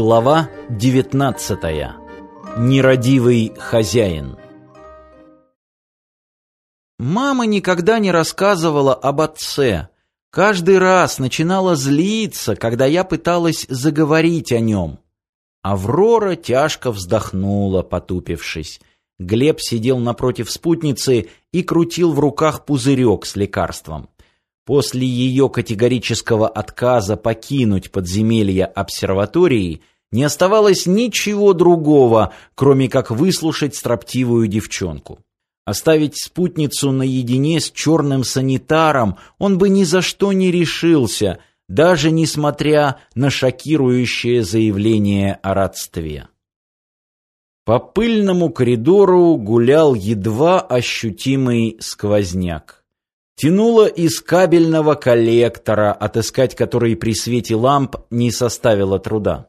Глава 19. Нерадивый хозяин. Мама никогда не рассказывала об отце. Каждый раз начинала злиться, когда я пыталась заговорить о нем. Аврора тяжко вздохнула, потупившись. Глеб сидел напротив спутницы и крутил в руках пузырек с лекарством. После ее категорического отказа покинуть подземелье обсерватории не оставалось ничего другого, кроме как выслушать строптивую девчонку. Оставить спутницу наедине с черным санитаром он бы ни за что не решился, даже несмотря на шокирующее заявление о родстве. По пыльному коридору гулял едва ощутимый сквозняк. Тянуло из кабельного коллектора, отыскать который при свете ламп не составило труда.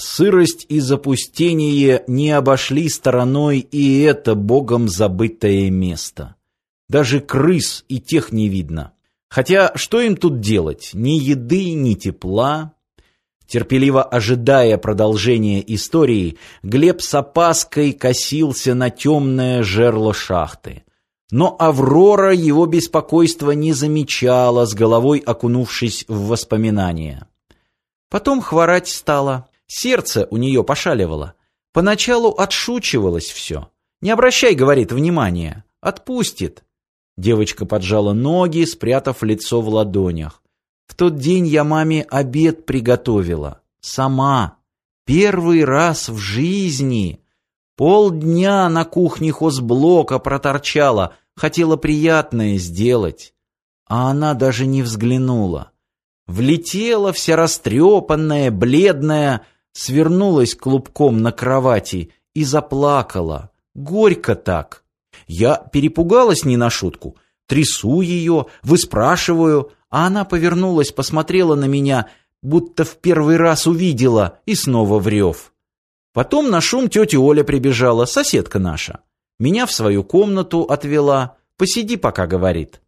Сырость и запустение не обошли стороной и это богом забытое место. Даже крыс и тех не видно. Хотя что им тут делать? Ни еды, ни тепла. Терпеливо ожидая продолжения истории, Глеб с опаской косился на темное жерло шахты. Но Аврора его беспокойства не замечала, с головой окунувшись в воспоминания. Потом хворать стала, сердце у нее пошаливало. Поначалу отшучивалось все. «Не обращай, — говорит, — внимания, отпустит». Девочка поджала ноги, спрятав лицо в ладонях. В тот день я маме обед приготовила. Сама. Первый раз в жизни. Полдня на кухне хозблока проторчала, хотела приятное сделать. А она даже не взглянула. Влетела вся растрепанная, бледная, свернулась клубком на кровати и заплакала. Горько так. Я перепугалась не на шутку. Трясу ее, выспрашиваю, а она повернулась, посмотрела на меня, будто в первый раз увидела, и снова врев. Потом на шум тетя Оля прибежала, соседка наша. Меня в свою комнату отвела. «Посиди пока», — говорит.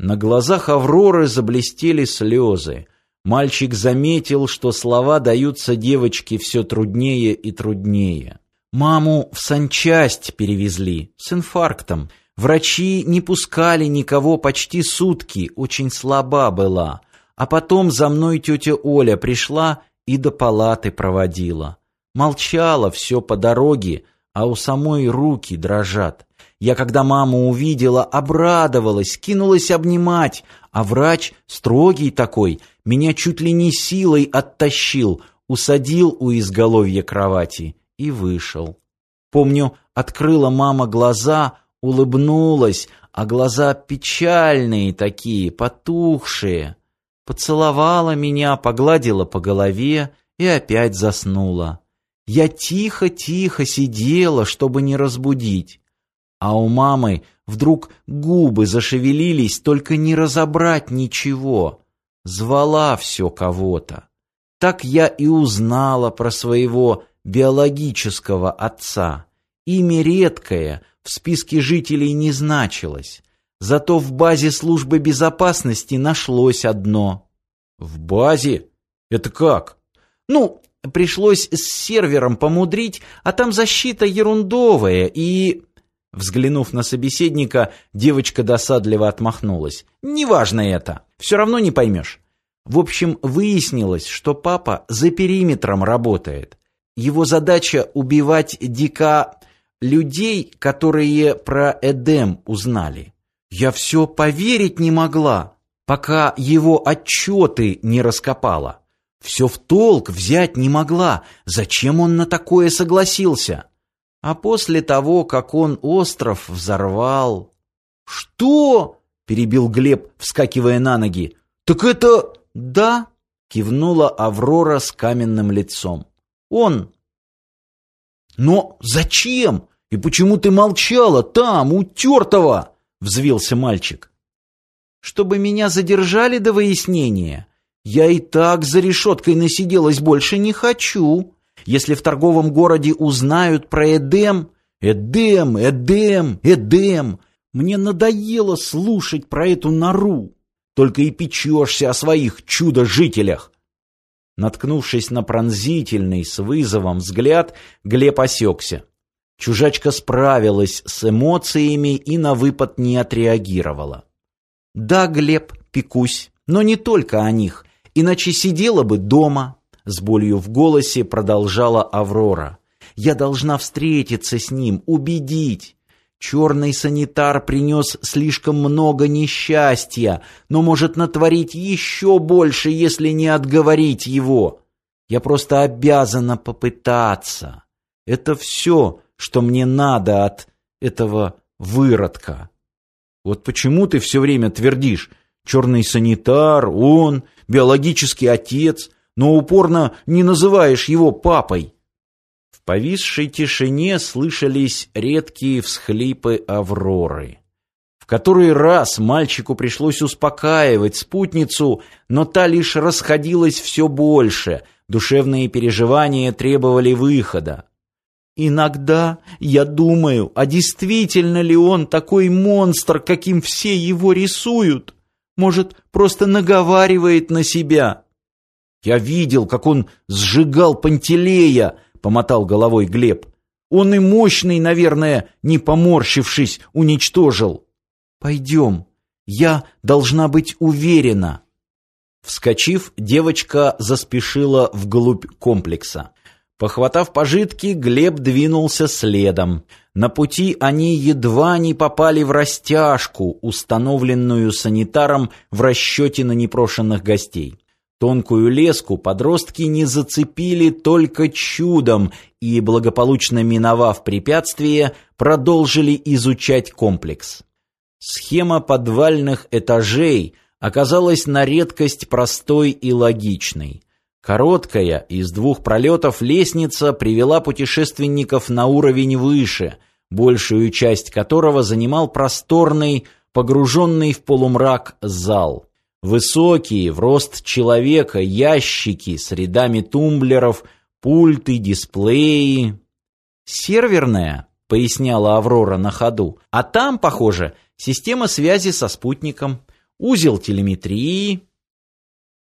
На глазах Авроры заблестели слезы. Мальчик заметил, что слова даются девочке все труднее и труднее. Маму в санчасть перевезли с инфарктом. Врачи не пускали никого почти сутки, очень слаба была. А потом за мной тетя Оля пришла и до палаты проводила. Молчала все по дороге, а у самой руки дрожат. Я, когда маму увидела, обрадовалась, кинулась обнимать, а врач, строгий такой, меня чуть ли не силой оттащил, усадил у изголовья кровати и вышел. Помню, открыла мама глаза, улыбнулась, а глаза печальные такие, потухшие. Поцеловала меня, погладила по голове и опять заснула. Я тихо-тихо сидела, чтобы не разбудить. А у мамы вдруг губы зашевелились, только не разобрать ничего. Звала все кого-то. Так я и узнала про своего биологического отца. Имя редкое, в списке жителей не значилось. Зато в базе службы безопасности нашлось одно. В базе? Это как? Ну, Пришлось с сервером помудрить, а там защита ерундовая и... Взглянув на собеседника, девочка досадливо отмахнулась. «Неважно это. Все равно не поймешь». В общем, выяснилось, что папа за периметром работает. Его задача убивать дика людей, которые про Эдем узнали. Я все поверить не могла, пока его отчеты не раскопала. Все в толк взять не могла. Зачем он на такое согласился? А после того, как он остров взорвал... «Что?» — перебил Глеб, вскакивая на ноги. «Так это...» «Да», — кивнула Аврора с каменным лицом. «Он». «Но зачем? И почему ты молчала там, у тертого?» — взвился мальчик. «Чтобы меня задержали до выяснения. Я и так за решеткой насиделась больше не хочу. Если в торговом городе узнают про Эдем... Эдем, Эдем, Эдем... Мне надоело слушать про эту нору. Только и печешься о своих чудо-жителях. Наткнувшись на пронзительный с вызовом взгляд, Глеб осекся. Чужачка справилась с эмоциями и на выпад не отреагировала. «Да, Глеб, пекусь, но не только о них, иначе сидела бы дома», — с болью в голосе продолжала Аврора. «Я должна встретиться с ним, убедить. Черный санитар принес слишком много несчастья, но может натворить еще больше, если не отговорить его. Я просто обязана попытаться. Это все, что мне надо от этого выродка. Вот почему ты все время твердишь «черный санитар», «он», «биологический отец», но упорно не называешь его папой? повисшей тишине слышались редкие всхлипы Авроры. В который раз мальчику пришлось успокаивать спутницу, но та лишь расходилась все больше, душевные переживания требовали выхода. «Иногда я думаю, а действительно ли он такой монстр, каким все его рисуют? Может, просто наговаривает на себя?» «Я видел, как он сжигал Пантелея», помотал головой Глеб. Он и мощный, наверное, не поморщившись, уничтожил. Пойдем, я должна быть уверена. Вскочив, девочка заспешила вглубь комплекса. Похватав пожитки, Глеб двинулся следом. На пути они едва не попали в растяжку, установленную санитаром в расчете на непрошенных гостей. Тонкую леску подростки не зацепили только чудом и, благополучно миновав препятствие, продолжили изучать комплекс. Схема подвальных этажей оказалась на редкость простой и логичной. Короткая, из двух пролетов лестница привела путешественников на уровень выше, большую часть которого занимал просторный, погруженный в полумрак зал. Высокие, в рост человека, ящики с рядами тумблеров, пульты, дисплеи. «Серверная», — поясняла Аврора на ходу, «а там, похоже, система связи со спутником, узел телеметрии».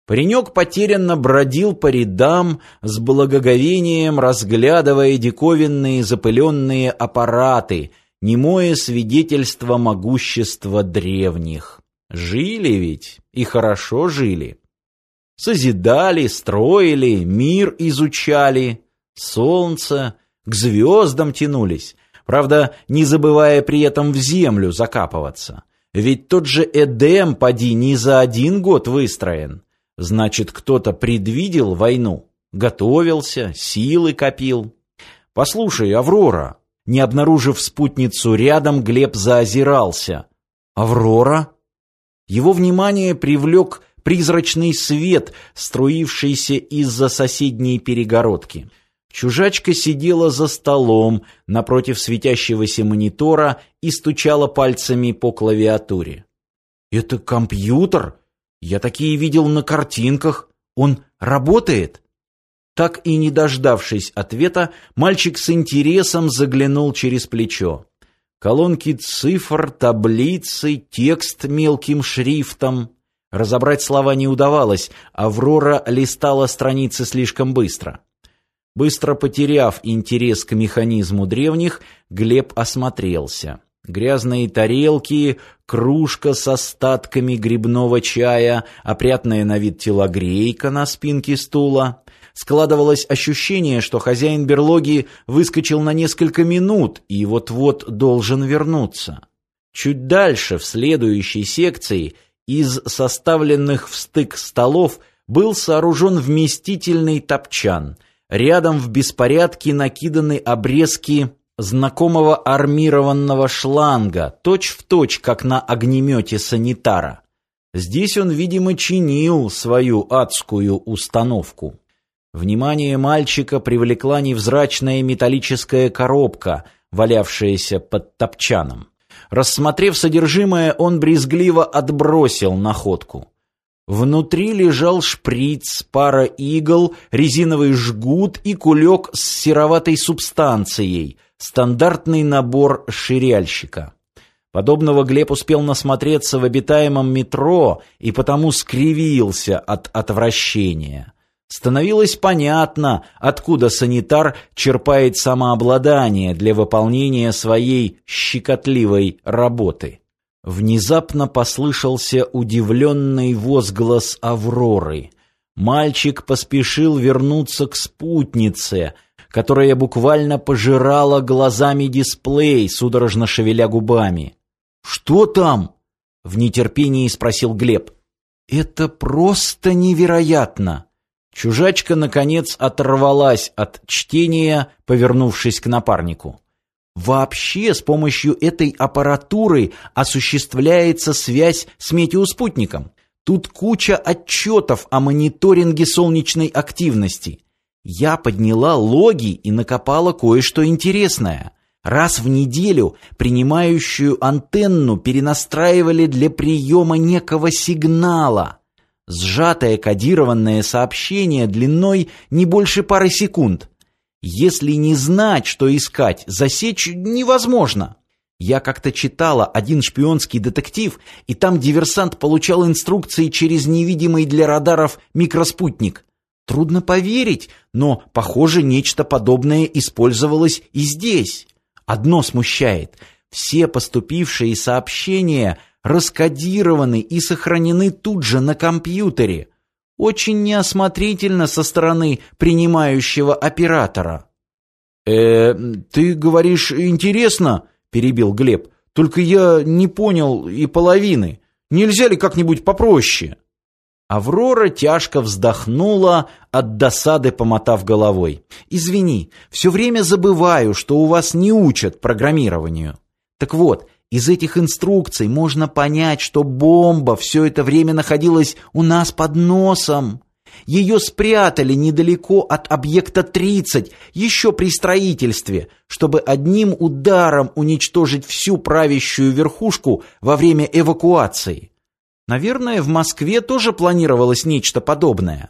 Паренек потерянно бродил по рядам, с благоговением разглядывая диковинные запыленные аппараты, немое свидетельство могущества древних. Жили ведь, и хорошо жили. Созидали, строили, мир изучали, солнце, к звездам тянулись, правда, не забывая при этом в землю закапываться. Ведь тот же Эдем, поди, не за один год выстроен. Значит, кто-то предвидел войну, готовился, силы копил. Послушай, Аврора, не обнаружив спутницу рядом, Глеб заозирался. Аврора? Его внимание привлек призрачный свет, струившийся из-за соседней перегородки. Чужачка сидела за столом напротив светящегося монитора и стучала пальцами по клавиатуре. «Это компьютер? Я такие видел на картинках. Он работает?» Так и не дождавшись ответа, мальчик с интересом заглянул через плечо колонки цифр, таблицы, текст мелким шрифтом. Разобрать слова не удавалось, Аврора листала страницы слишком быстро. Быстро потеряв интерес к механизму древних, Глеб осмотрелся. Грязные тарелки, кружка с остатками грибного чая, опрятная на вид телогрейка на спинке стула. Складывалось ощущение, что хозяин берлоги выскочил на несколько минут и вот-вот должен вернуться. Чуть дальше, в следующей секции, из составленных в стык столов был сооружен вместительный топчан. Рядом в беспорядке накиданы обрезки знакомого армированного шланга, точь-в-точь, точь, как на огнемете санитара. Здесь он, видимо, чинил свою адскую установку. Внимание мальчика привлекла невзрачная металлическая коробка, валявшаяся под топчаном. Рассмотрев содержимое, он брезгливо отбросил находку. Внутри лежал шприц, пара игл, резиновый жгут и кулек с сероватой субстанцией, стандартный набор ширяльщика. Подобного Глеб успел насмотреться в обитаемом метро и потому скривился от отвращения. становилось понятно, откуда санитар черпает самообладание для выполнения своей щекотливой работы. Внезапно послышался удивленный возглас Авроры. Мальчик поспешил вернуться к спутнице, которая буквально пожирала глазами дисплей, судорожно шевеля губами. «Что там?» — в нетерпении спросил Глеб. «Это просто невероятно!» Чужачка, наконец, оторвалась от чтения, повернувшись к напарнику. Вообще с помощью этой аппаратуры осуществляется связь с метеоспутником. Тут куча отчетов о мониторинге солнечной активности. Я подняла логи и накопала кое-что интересное. Раз в неделю принимающую антенну перенастраивали для приема некого сигнала. Сжатое кодированное сообщение длиной не больше пары секунд. Если не знать, что искать, засечь невозможно. Я как-то читала один шпионский детектив, и там диверсант получал инструкции через невидимый для радаров микроспутник. Трудно поверить, но, похоже, нечто подобное использовалось и здесь. Одно смущает. Все поступившие сообщения раскодированы и сохранены тут же на компьютере. Очень неосмотрительно со стороны принимающего оператора. «Э, ты говоришь, интересно?» — перебил Глеб. «Только я не понял и половины. Нельзя ли как-нибудь попроще?» Аврора тяжко вздохнула, от досады помотав головой. «Извини, все время забываю, что у вас не учат программированию. Так вот, из этих инструкций можно понять, что бомба все это время находилась у нас под носом. Ее спрятали недалеко от объекта 30, еще при строительстве, чтобы одним ударом уничтожить всю правящую верхушку во время эвакуации. Наверное, в Москве тоже планировалось нечто подобное.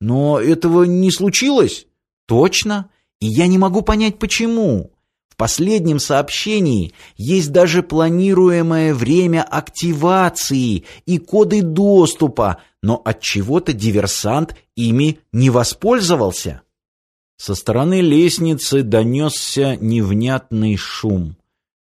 Но этого не случилось? Точно. И я не могу понять, почему. В последнем сообщении есть даже планируемое время активации и коды доступа, но от чего-то диверсант ими не воспользовался. Со стороны лестницы донесся невнятный шум.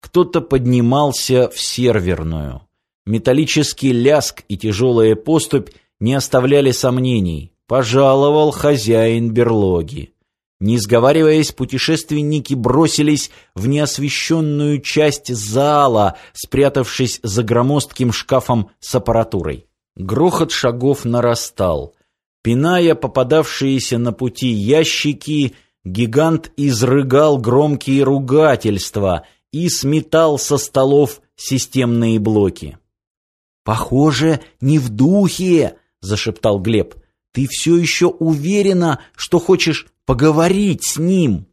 Кто-то поднимался в серверную. Металлический ляск и тяжелая поступь не оставляли сомнений. Пожаловал хозяин берлоги. Не сговариваясь, путешественники бросились в неосвещенную часть зала, спрятавшись за громоздким шкафом с аппаратурой. Грохот шагов нарастал. Пиная попадавшиеся на пути ящики, гигант изрыгал громкие ругательства и сметал со столов системные блоки. «Похоже, не в духе!» — зашептал Глеб. «Ты все еще уверена, что хочешь поговорить с ним?»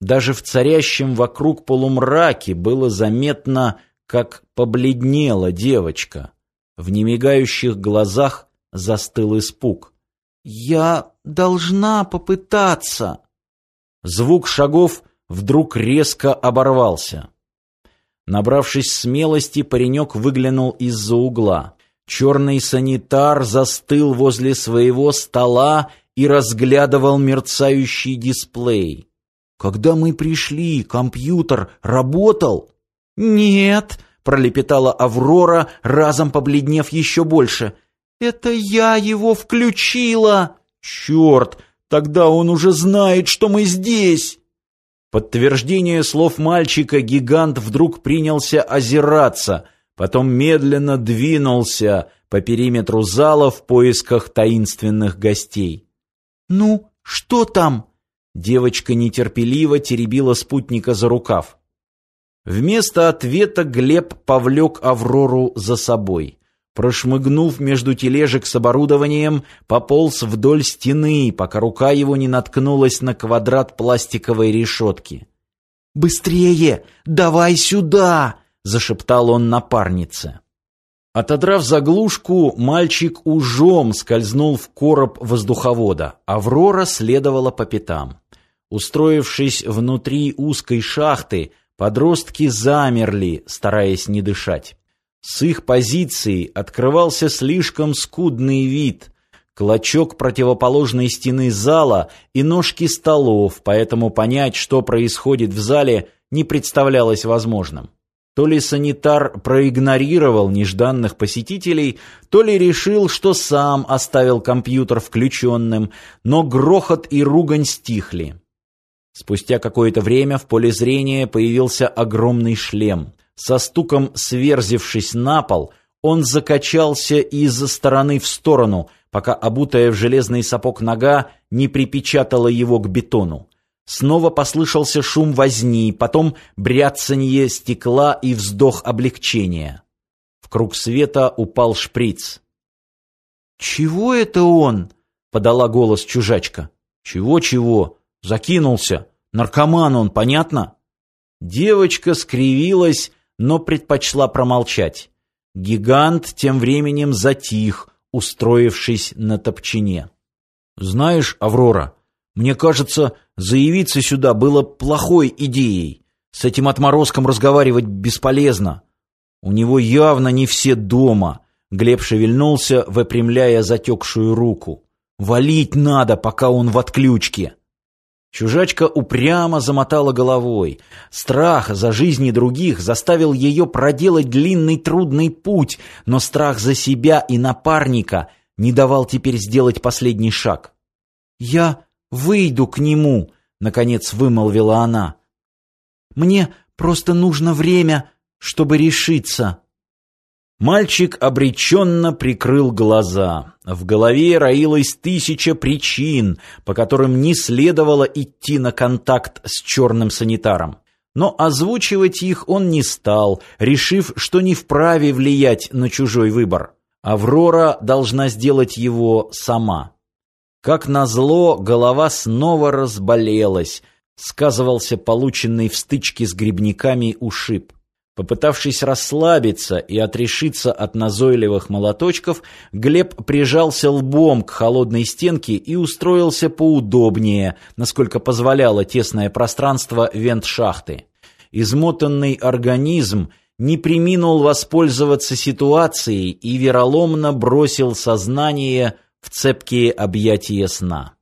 Даже в царящем вокруг полумраке было заметно, как побледнела девочка. В немигающих глазах застыл испуг. «Я должна попытаться!» Звук шагов вдруг резко оборвался. Набравшись смелости, паренек выглянул из-за угла. Черный санитар застыл возле своего стола и разглядывал мерцающий дисплей. «Когда мы пришли, компьютер работал?» «Нет», — пролепетала Аврора, разом побледнев еще больше. «Это я его включила!» «Черт! Тогда он уже знает, что мы здесь!» Подтверждение слов мальчика гигант вдруг принялся озираться, потом медленно двинулся по периметру зала в поисках таинственных гостей. «Ну, что там?» Девочка нетерпеливо теребила спутника за рукав. Вместо ответа Глеб повлек Аврору за собой. Прошмыгнув между тележек с оборудованием, пополз вдоль стены, пока рука его не наткнулась на квадрат пластиковой решетки. «Быстрее! Давай сюда!» — зашептал он напарнице. Отодрав заглушку, мальчик ужом скользнул в короб воздуховода. Аврора следовала по пятам. Устроившись внутри узкой шахты, подростки замерли, стараясь не дышать. С их позиции открывался слишком скудный вид. клочок противоположной стены зала и ножки столов, поэтому понять, что происходит в зале, не представлялось возможным. То ли санитар проигнорировал нежданных посетителей, то ли решил, что сам оставил компьютер включенным, но грохот и ругань стихли. Спустя какое-то время в поле зрения появился огромный шлем. Со стуком сверзившись на пол, он закачался из стороны в сторону, пока обутая в железный сапог нога не припечатала его к бетону. Снова послышался шум возни, потом бряцанье стекла и вздох облегчения. В круг света упал шприц. «Чего это он?» — подала голос чужачка. «Чего-чего? Закинулся. Наркоман он, понятно?» Девочка скривилась, но предпочла промолчать. Гигант тем временем затих, устроившись на топчине. «Знаешь, Аврора, мне кажется, заявиться сюда было плохой идеей. С этим отморозком разговаривать бесполезно. У него явно не все дома. Глеб шевельнулся, выпрямляя затекшую руку. Валить надо, пока он в отключке. Чужачка упрямо замотала головой. Страх за жизни других заставил ее проделать длинный трудный путь, но страх за себя и напарника не давал теперь сделать последний шаг. «Я выйду к нему», — наконец вымолвила она. «Мне просто нужно время, чтобы решиться». Мальчик обреченно прикрыл глаза. В голове роилось тысяча причин, по которым не следовало идти на контакт с черным санитаром. Но озвучивать их он не стал, решив, что не вправе влиять на чужой выбор. Аврора должна сделать его сама. Как назло, голова снова разболелась, сказывался полученный в стычке с грибниками ушиб. Попытавшись расслабиться и отрешиться от назойливых молоточков, Глеб прижался лбом к холодной стенке и устроился поудобнее, насколько позволяло тесное пространство вент-шахты. Измотанный организм не приминул воспользоваться ситуацией и вероломно бросил сознание в цепкие объятия сна.